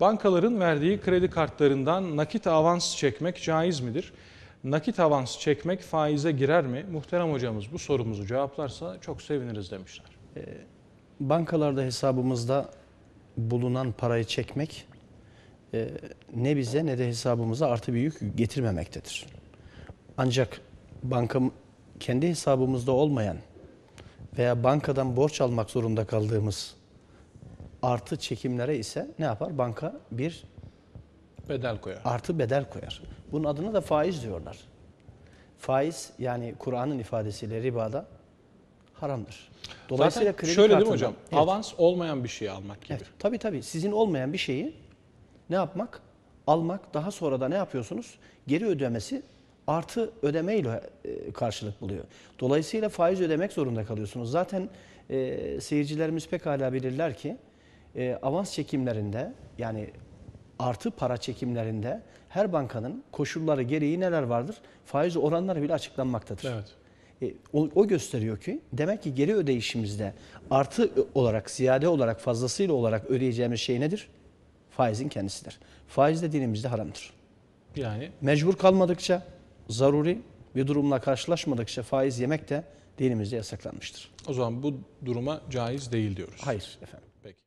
Bankaların verdiği kredi kartlarından nakit avans çekmek caiz midir? Nakit avans çekmek faize girer mi? Muhterem hocamız bu sorumuzu cevaplarsa çok seviniriz demişler. Bankalarda hesabımızda bulunan parayı çekmek e, ne bize ne de hesabımıza artı bir yük getirmemektedir. Ancak banka kendi hesabımızda olmayan veya bankadan borç almak zorunda kaldığımız artı çekimlere ise ne yapar? Banka bir Bedel koyar. artı bedel koyar. Bunun adına da faiz diyorlar. Faiz yani Kur'an'ın ifadesiyle ribada haramdır. Dolayısıyla Zaten kredi şöyle değil mi kartından- hocam? Evet. Avans olmayan bir şeyi almak gibi. Evet, tabii tabii. Sizin olmayan bir şeyi ne yapmak? Almak, daha sonra da ne yapıyorsunuz? Geri ödemesi artı ödemeyle e, karşılık buluyor. Dolayısıyla faiz ödemek zorunda kalıyorsunuz. Zaten e, seyircilerimiz pekala bilirler ki e, avans çekimlerinde yani artı para çekimlerinde her bankanın koşulları gereği neler vardır? Faiz oranları bile açıklanmaktadır. Evet. E, o, o gösteriyor ki demek ki geri ödeyişimizde artı olarak, ziyade olarak, fazlasıyla olarak ödeyeceğimiz şey nedir? Faizin kendisidir. Faiz de dinimizde haramdır. Yani Mecbur kalmadıkça, zaruri bir durumla karşılaşmadıkça faiz yemek de dinimizde yasaklanmıştır. o zaman bu duruma caiz değil diyoruz. Hayır efendim. Peki.